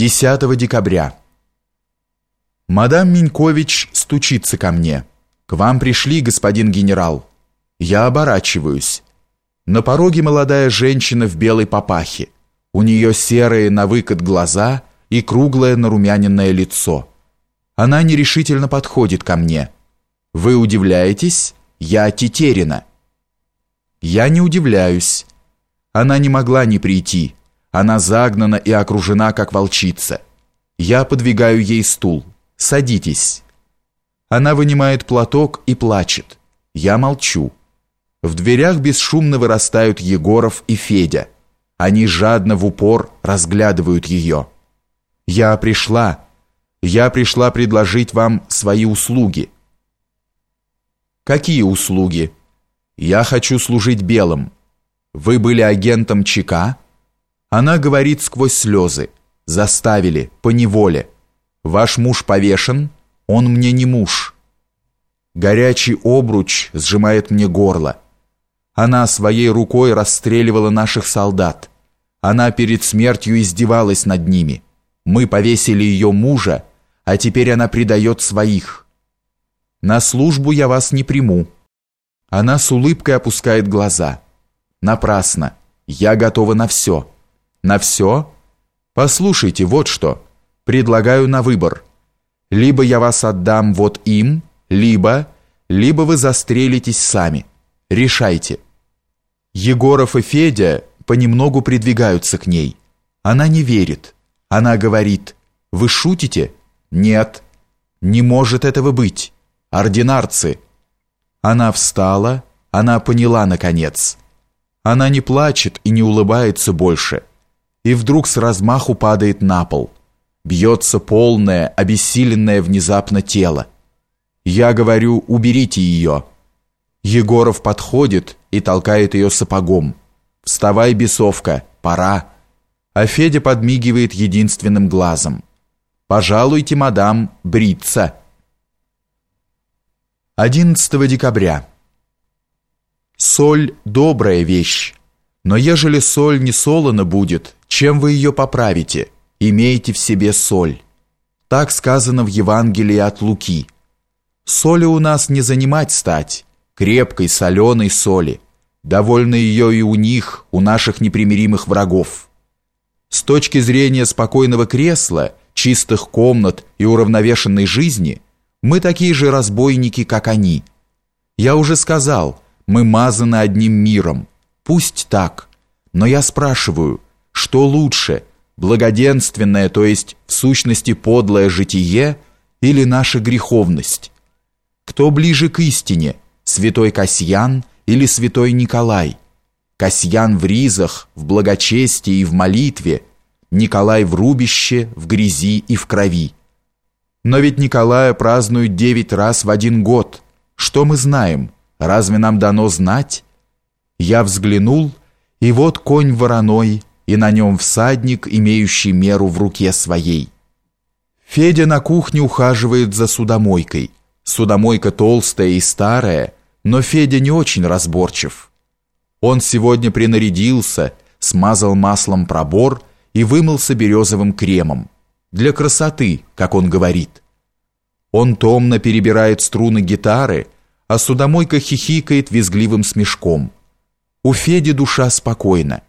10 декабря. Мадам Минькович стучится ко мне. «К вам пришли, господин генерал». Я оборачиваюсь. На пороге молодая женщина в белой папахе. У нее серые на выкат глаза и круглое нарумяненное лицо. Она нерешительно подходит ко мне. «Вы удивляетесь? Я Тетерина». Я не удивляюсь. Она не могла не прийти. Она загнана и окружена, как волчица. Я подвигаю ей стул. «Садитесь». Она вынимает платок и плачет. Я молчу. В дверях бесшумно вырастают Егоров и Федя. Они жадно в упор разглядывают ее. «Я пришла. Я пришла предложить вам свои услуги». «Какие услуги?» «Я хочу служить белым. Вы были агентом ЧК?» Она говорит сквозь слезы. Заставили, по неволе. Ваш муж повешен, он мне не муж. Горячий обруч сжимает мне горло. Она своей рукой расстреливала наших солдат. Она перед смертью издевалась над ними. Мы повесили ее мужа, а теперь она предает своих. На службу я вас не приму. Она с улыбкой опускает глаза. Напрасно. Я готова на все. На все? Послушайте, вот что. Предлагаю на выбор. Либо я вас отдам вот им, либо... Либо вы застрелитесь сами. Решайте. Егоров и Федя понемногу придвигаются к ней. Она не верит. Она говорит, «Вы шутите?» «Нет, не может этого быть. Ординарцы». Она встала, она поняла наконец. Она не плачет и не улыбается больше и вдруг с размаху падает на пол. Бьется полное, обессиленное внезапно тело. Я говорю, уберите ее. Егоров подходит и толкает ее сапогом. «Вставай, бесовка, пора!» А Федя подмигивает единственным глазом. «Пожалуйте, мадам, бриться!» 11 декабря. Соль – добрая вещь, но ежели соль не солона будет, чем вы ее поправите? Имейте в себе соль. Так сказано в Евангелии от Луки. Соли у нас не занимать стать, крепкой соленой соли. Довольно ее и у них, у наших непримиримых врагов. С точки зрения спокойного кресла, чистых комнат и уравновешенной жизни, мы такие же разбойники, как они. Я уже сказал, мы мазаны одним миром. Пусть так. Но я спрашиваю – что лучше, благоденственное, то есть в сущности подлое житие, или наша греховность? Кто ближе к истине, святой Касьян или святой Николай? Касьян в ризах, в благочестии и в молитве, Николай в рубище, в грязи и в крови. Но ведь Николая празднуют девять раз в один год. Что мы знаем? Разве нам дано знать? Я взглянул, и вот конь вороной, и на нем всадник, имеющий меру в руке своей. Федя на кухне ухаживает за судомойкой. Судомойка толстая и старая, но Федя не очень разборчив. Он сегодня принарядился, смазал маслом пробор и вымылся березовым кремом. Для красоты, как он говорит. Он томно перебирает струны гитары, а судомойка хихикает визгливым смешком. У Феди душа спокойна.